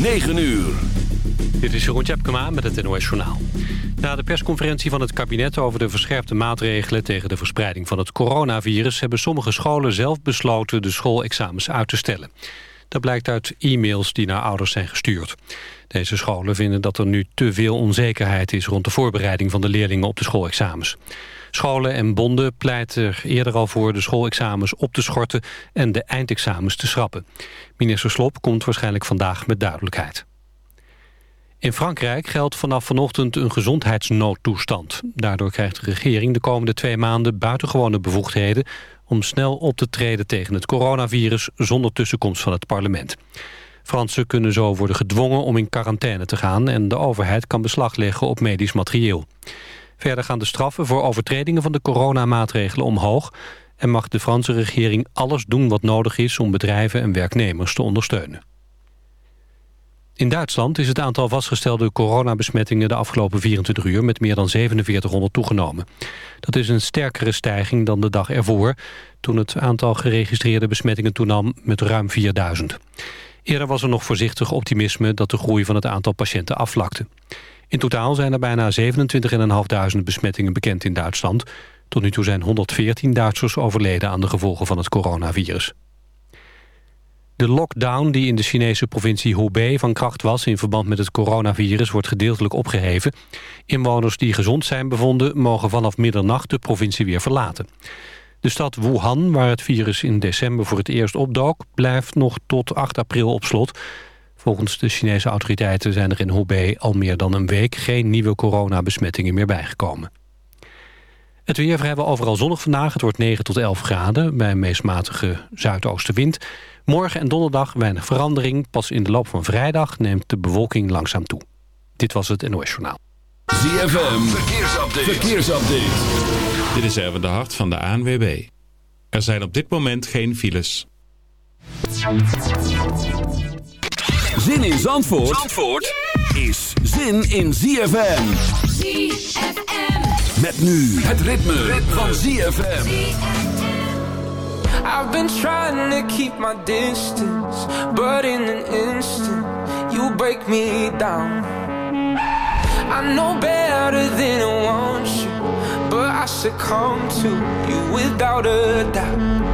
9 uur. Dit is Jeroen Tjepkema met het NOS Journaal. Na de persconferentie van het kabinet over de verscherpte maatregelen... tegen de verspreiding van het coronavirus... hebben sommige scholen zelf besloten de schoolexamens uit te stellen. Dat blijkt uit e-mails die naar ouders zijn gestuurd. Deze scholen vinden dat er nu te veel onzekerheid is... rond de voorbereiding van de leerlingen op de schoolexamens. Scholen en bonden pleiten er eerder al voor de schoolexamens op te schorten... en de eindexamens te schrappen. Minister Slop komt waarschijnlijk vandaag met duidelijkheid. In Frankrijk geldt vanaf vanochtend een gezondheidsnoodtoestand. Daardoor krijgt de regering de komende twee maanden buitengewone bevoegdheden... om snel op te treden tegen het coronavirus zonder tussenkomst van het parlement. Fransen kunnen zo worden gedwongen om in quarantaine te gaan... en de overheid kan beslag leggen op medisch materieel. Verder gaan de straffen voor overtredingen van de coronamaatregelen omhoog... en mag de Franse regering alles doen wat nodig is om bedrijven en werknemers te ondersteunen. In Duitsland is het aantal vastgestelde coronabesmettingen de afgelopen 24 uur met meer dan 4700 toegenomen. Dat is een sterkere stijging dan de dag ervoor, toen het aantal geregistreerde besmettingen toenam met ruim 4000. Eerder was er nog voorzichtig optimisme dat de groei van het aantal patiënten afvlakte. In totaal zijn er bijna 27.500 besmettingen bekend in Duitsland. Tot nu toe zijn 114 Duitsers overleden aan de gevolgen van het coronavirus. De lockdown die in de Chinese provincie Hubei van kracht was... in verband met het coronavirus wordt gedeeltelijk opgeheven. Inwoners die gezond zijn bevonden... mogen vanaf middernacht de provincie weer verlaten. De stad Wuhan, waar het virus in december voor het eerst opdook... blijft nog tot 8 april op slot. Volgens de Chinese autoriteiten zijn er in Hubei al meer dan een week... geen nieuwe coronabesmettingen meer bijgekomen. Het weer vrijwel overal zonnig vandaag. Het wordt 9 tot 11 graden bij een meest matige zuidoostenwind. Morgen en donderdag weinig verandering. Pas in de loop van vrijdag neemt de bewolking langzaam toe. Dit was het NOS Journaal. ZFM, verkeersupdate. verkeersupdate. Dit is even de hart van de ANWB. Er zijn op dit moment geen files. Zin in Zandvoort, Zandvoort is zin in ZFM. ZFM. Met nu het ritme, ritme. van ZFM. I've been trying to keep my distance, but in an instant, you break me down. I know better than I want you, but I succumb to you without a doubt.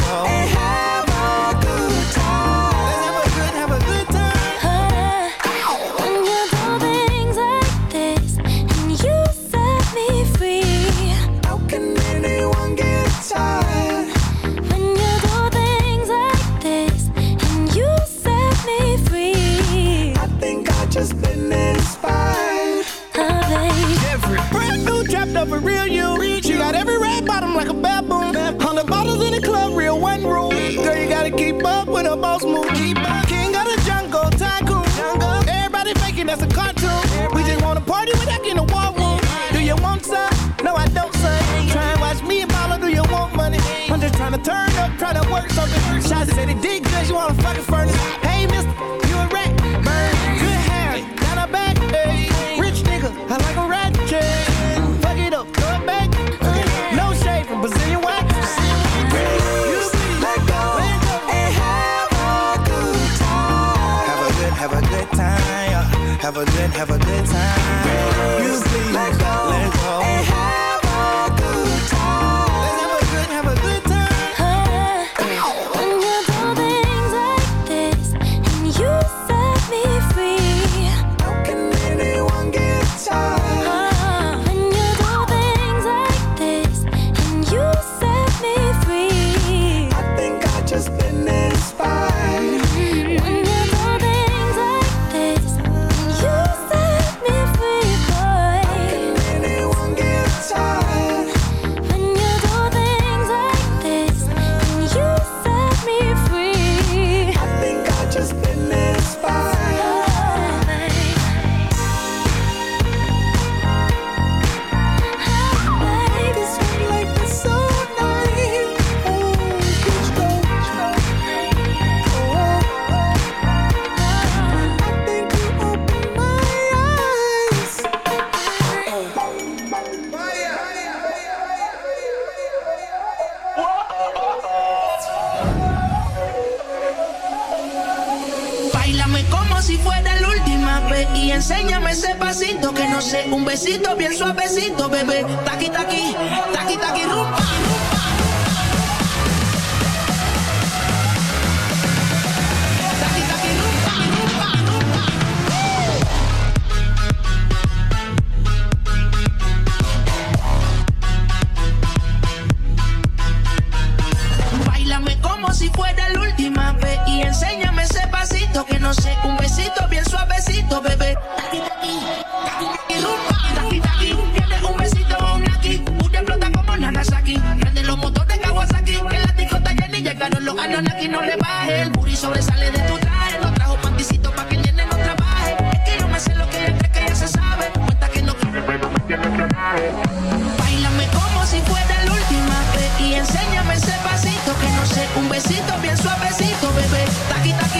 up, try work something. Shots said it did good, you wanna fucking furnace. Hey, mister, you a rat, burn. Good hair, down her back, hey. Rich nigga, I like a rat, yeah. Fuck it up, throw it back. Okay. No shade from Brazilian wax. Release, let go, and have a good time. Have a good, have a good time. Have a good, have a good time. y lupa taqui taqui pierdes un besito un aquí un día como una nashiki prende los motores Kawasaki que el atico taller ni llegaron los anónaki no le repajes el burrito sobresale de tu traje lo trajo pantisito pa que ni en el co trabajo es que yo me sé lo que es fresca ya se sabe cuenta que no me meto me tiene que bailame como si fuera el último y enséñame ese pasito que no sé un besito bien suavecito baby taqui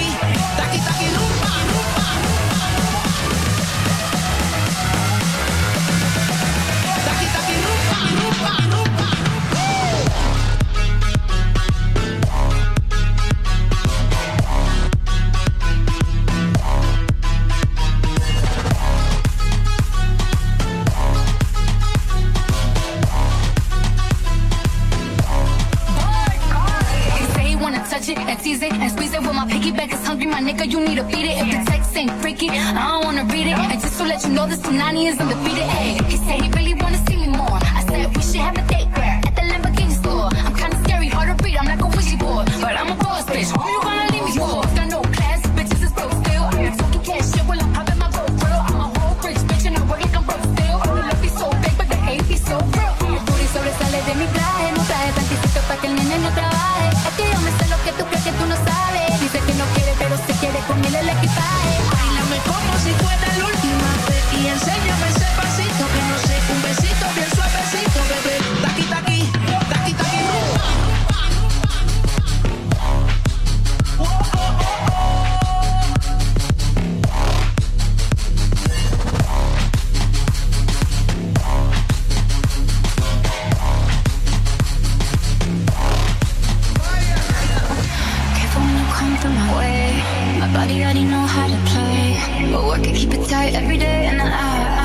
body already know how to play. But work it, keep it tight every day. And I,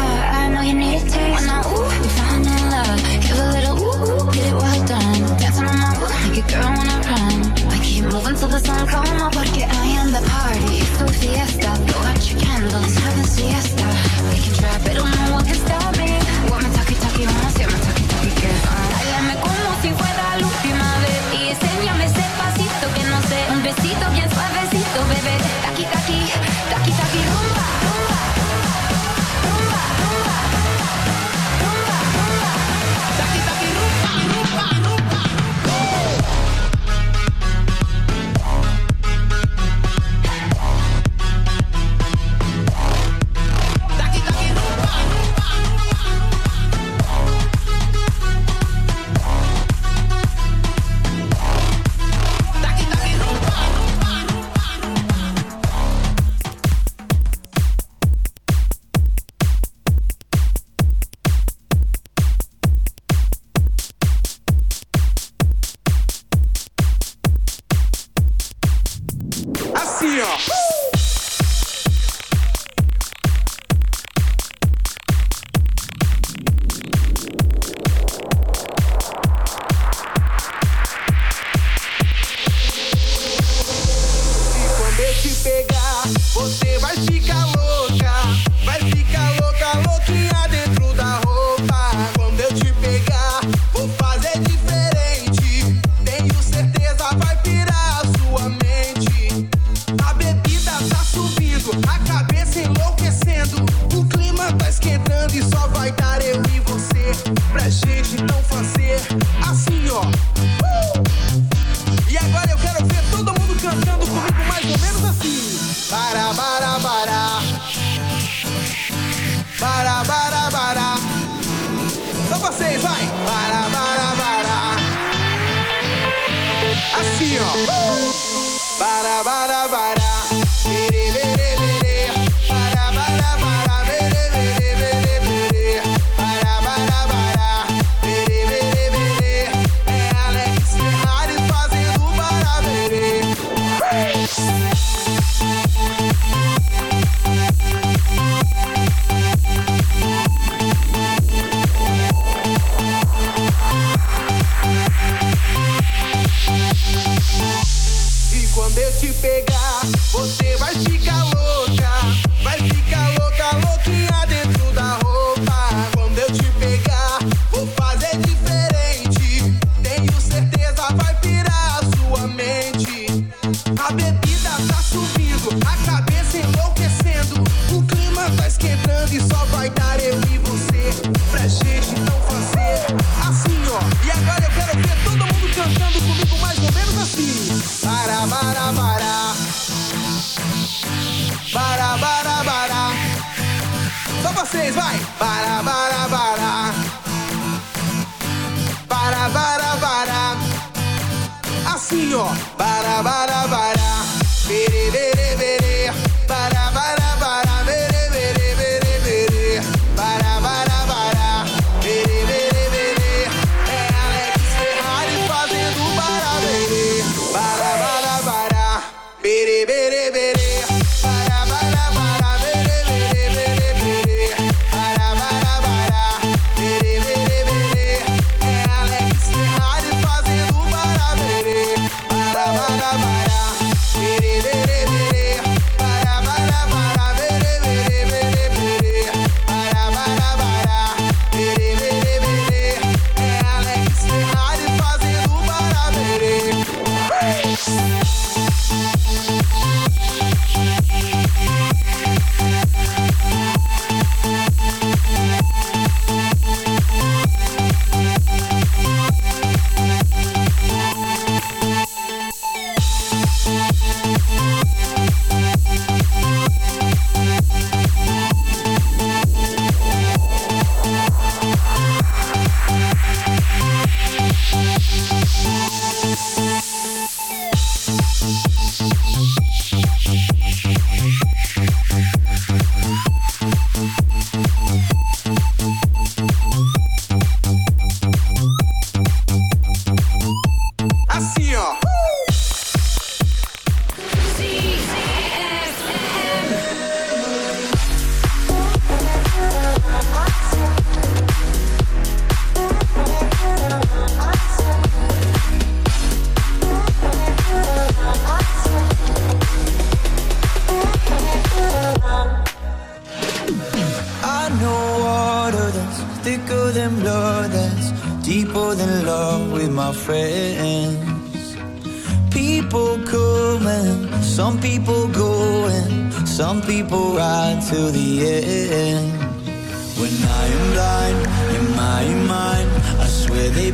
I, I know you need a taste. When I ooh, you find in love. Give a little ooh, get it well done. Dancing on my ooh, like a girl when I run. I keep moving till the sun come up, porque I am the party. It's fiesta.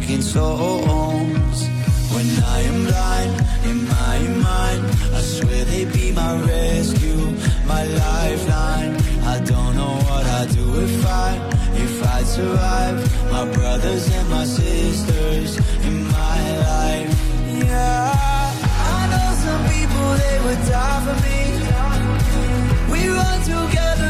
kicking songs. When I am blind in my mind, I swear they'd be my rescue, my lifeline. I don't know what I'd do if I, if I'd survive. My brothers and my sisters in my life, yeah. I know some people they would die for me. We run together,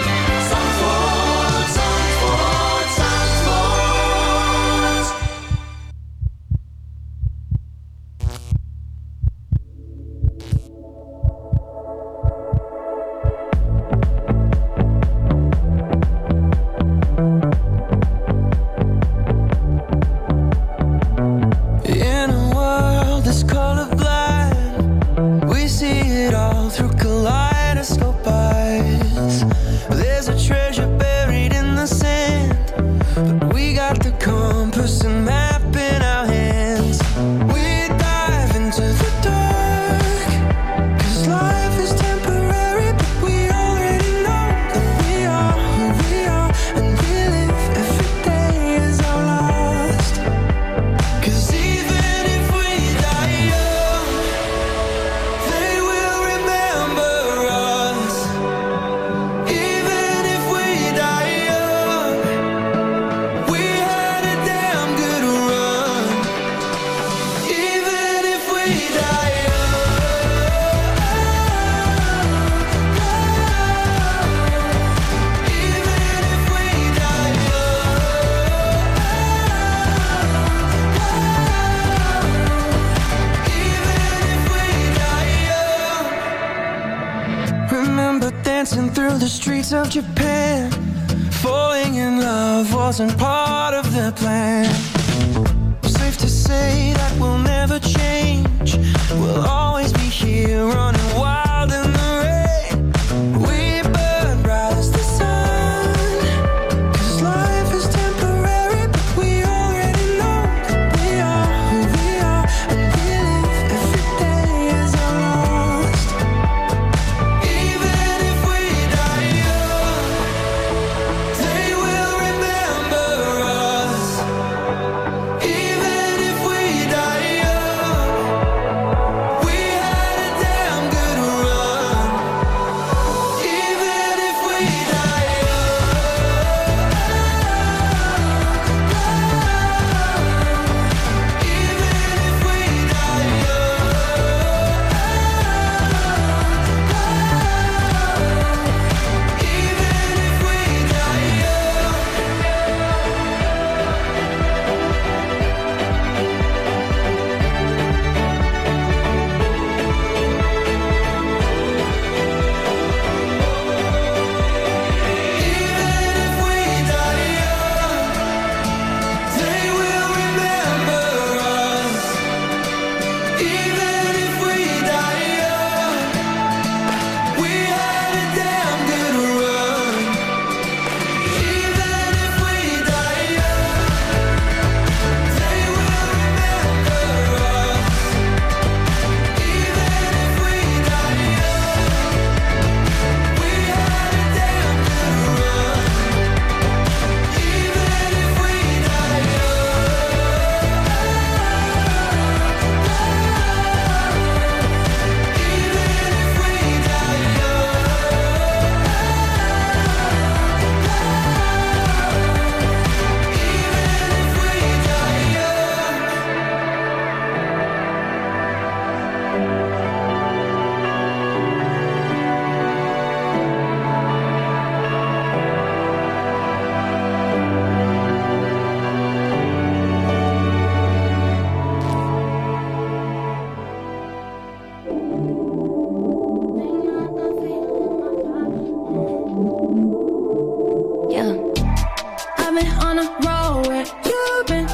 where you been?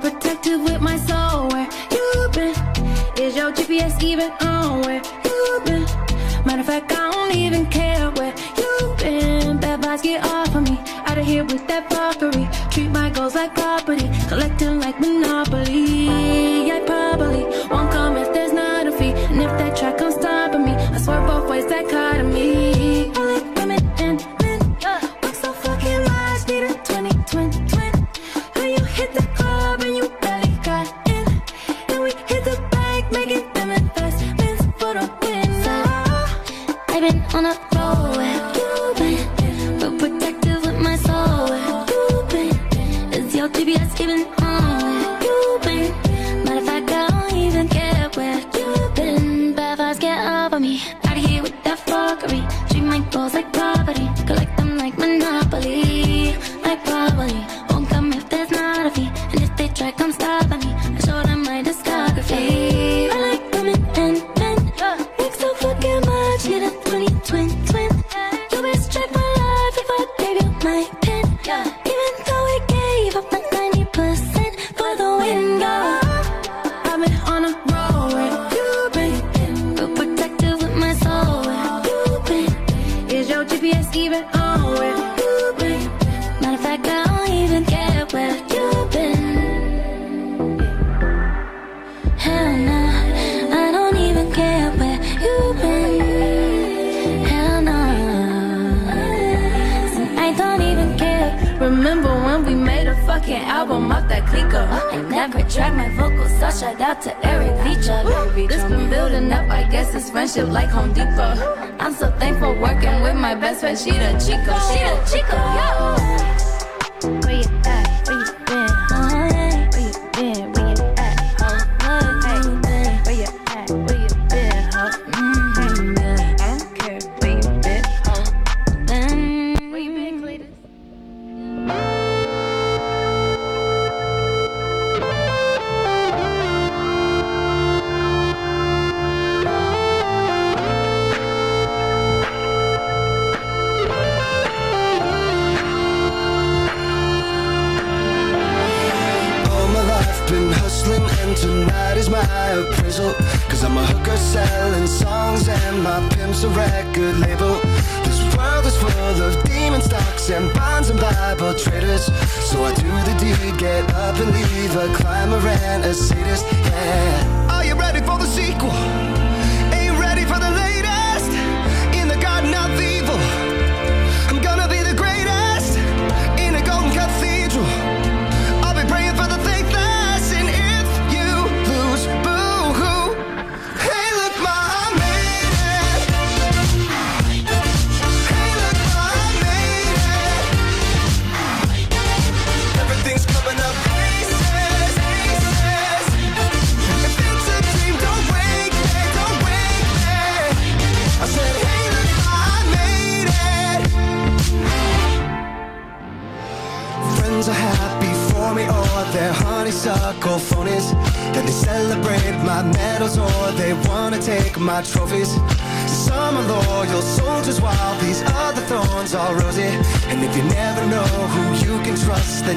Protective with my soul where you been? Is your GPS even on where you been? Matter of fact, I don't even care. friendship like Home Depot. I'm so thankful working with my best friend, she the chico, she the chico, yo. Where you at?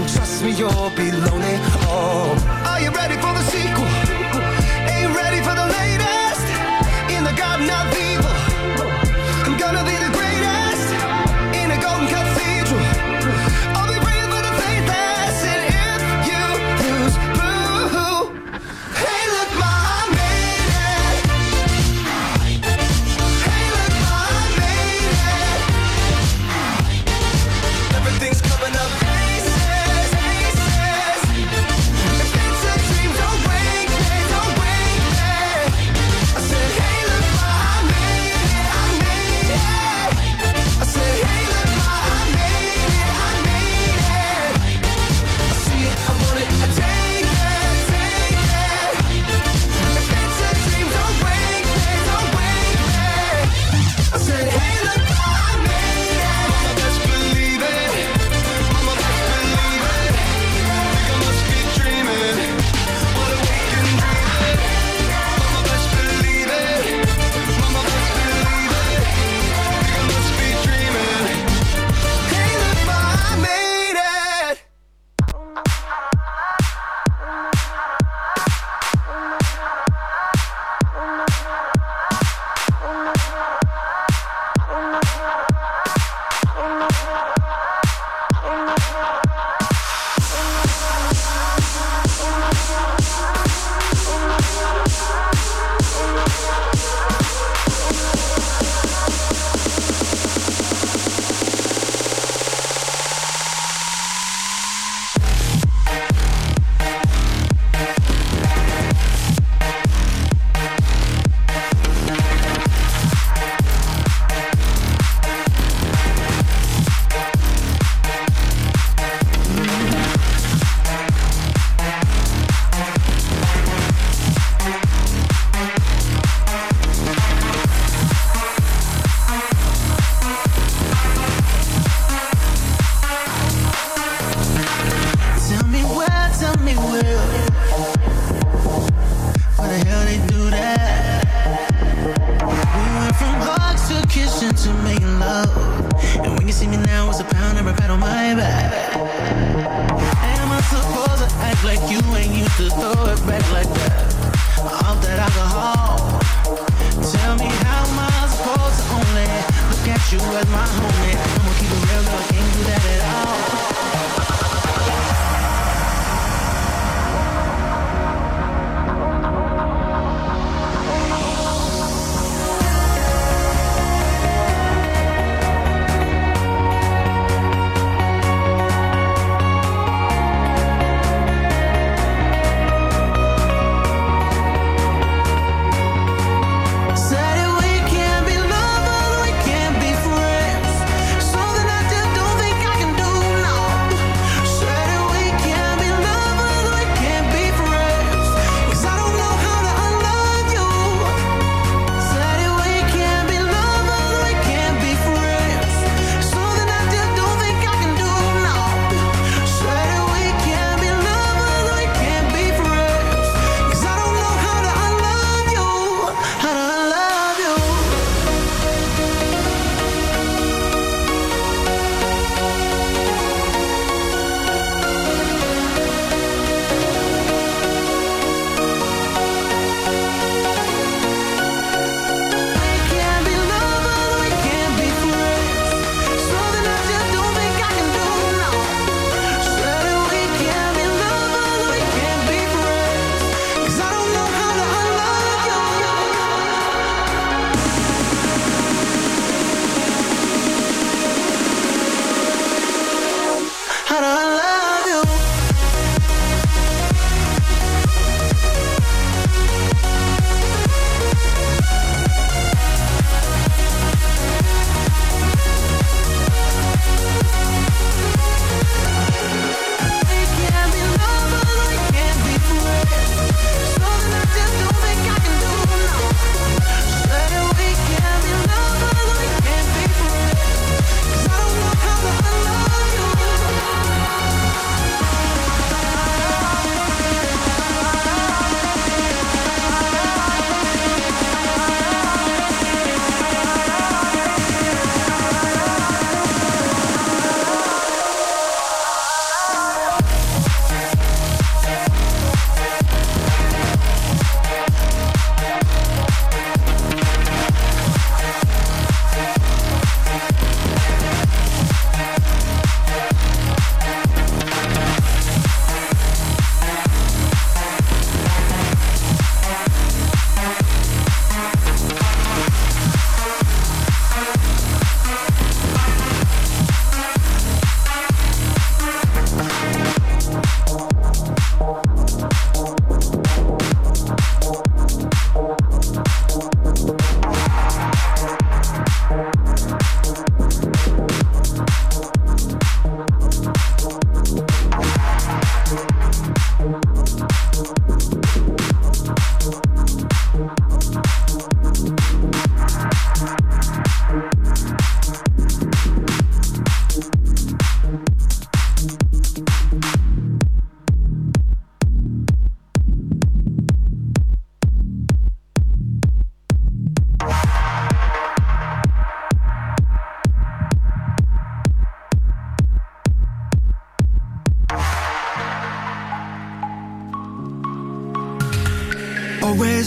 trust me, you'll be lonely. Oh, are you ready for the sequel? Ain't ready for the latest in the Garden of now.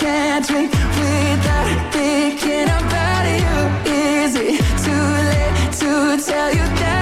Can't drink without thinking about you. Is it too late to tell you that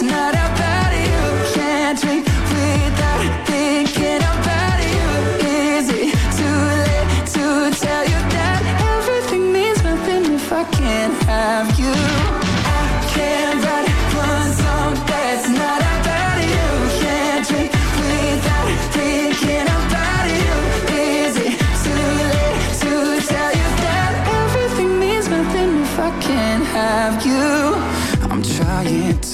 That's not about you. Can't drink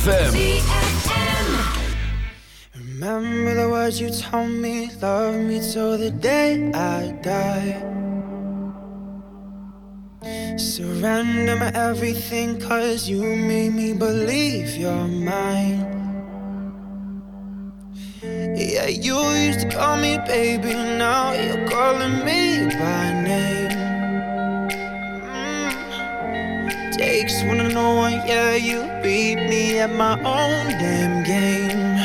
ZFM. Remember the words you told me, love me till the day I die. Surrender my everything, cause you made me believe you're mine. Yeah, you used to call me baby, now you're calling me by name. Takes one to know one, yeah, you beat me at my own damn game.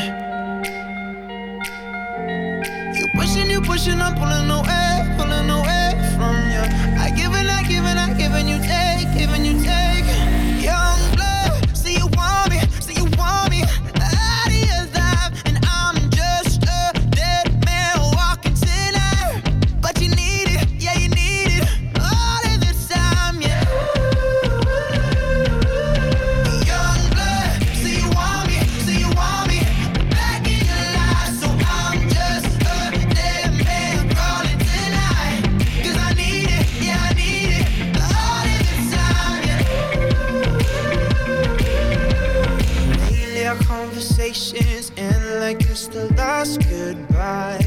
You pushing, you pushing, I'm pulling away, our conversations end like it's the last goodbye.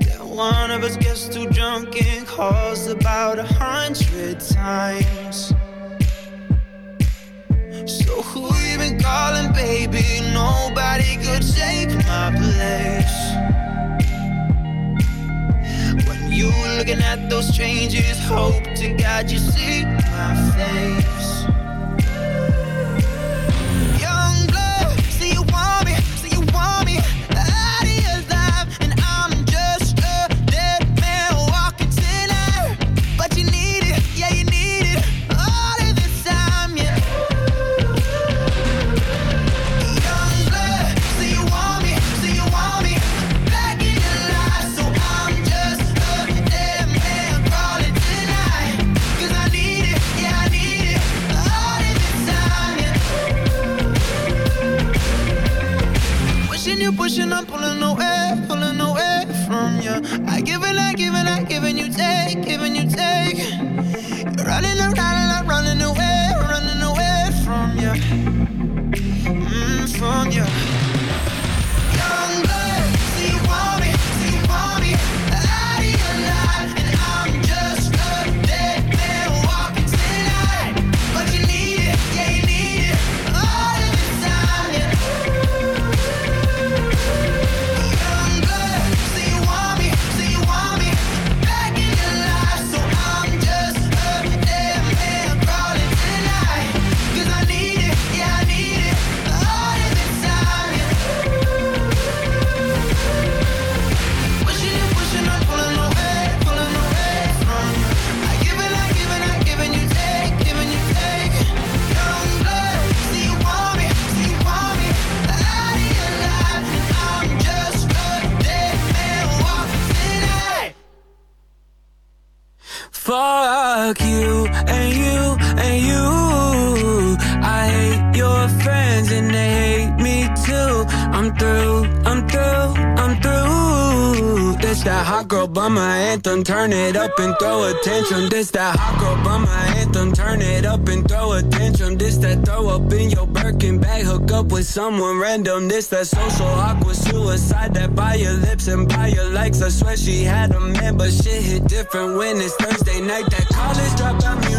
Then one of us gets too drunk and calls about a hundred times. So who you been calling, baby? Nobody could take my place. When you looking at those changes, hope to God you see my face. Fuck you that hot girl bummer anthem. Turn it up and throw a tantrum. This that hot girl bummer anthem. Turn it up and throw a tantrum. This that throw up in your Birkin bag. Hook up with someone random. This that social awkward suicide. That by your lips and by your likes. I swear she had a man, but shit hit different when it's Thursday night. That college dropout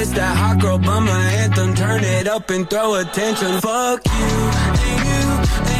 this, that hot girl by my anthem. Turn it up and throw attention. Fuck you and you. And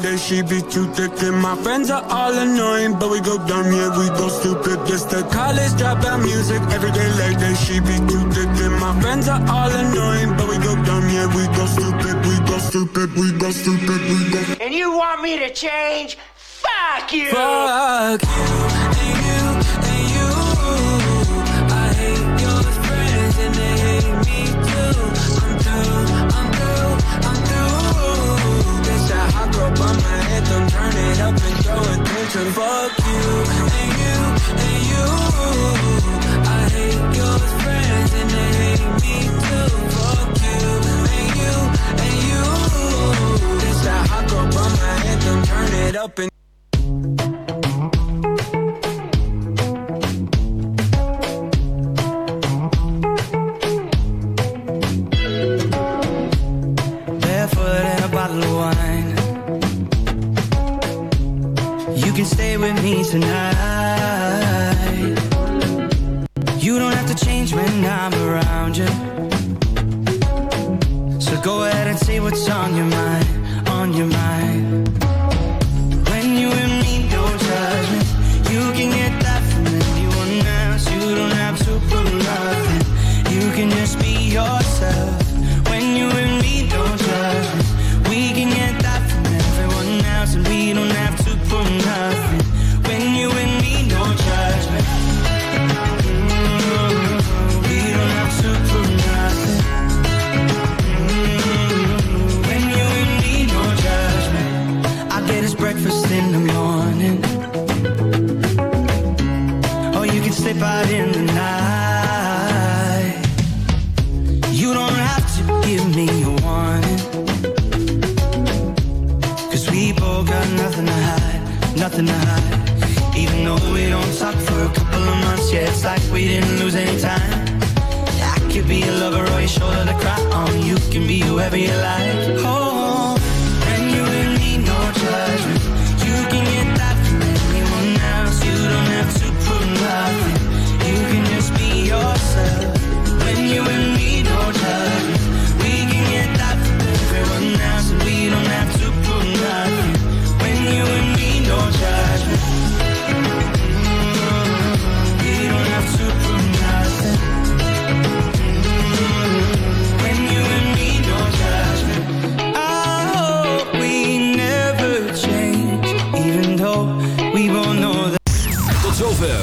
That she be too thick. And my friends are all annoying, but we go dumb, yeah, we go stupid. This the college dropout music. Every day late day she be too thick. And my friends are all annoying, but we go dumb, yeah, we go stupid, we go stupid, we go stupid, we go. And you want me to change? Fuck you! Fuck you and you and you. I hate your friends and they hate me too. I'm through, I'm through, I'm through. This that hot girl bummer anthem. Turn it up and throw attention. Fuck you and you and you. I hate your friends and they hate me too. Fuck you and you and you. This that hot girl bummer anthem. Turn it up and stay with me tonight. You don't have to change when I'm around you. So go ahead and say what's on your mind, on your mind. Can be whoever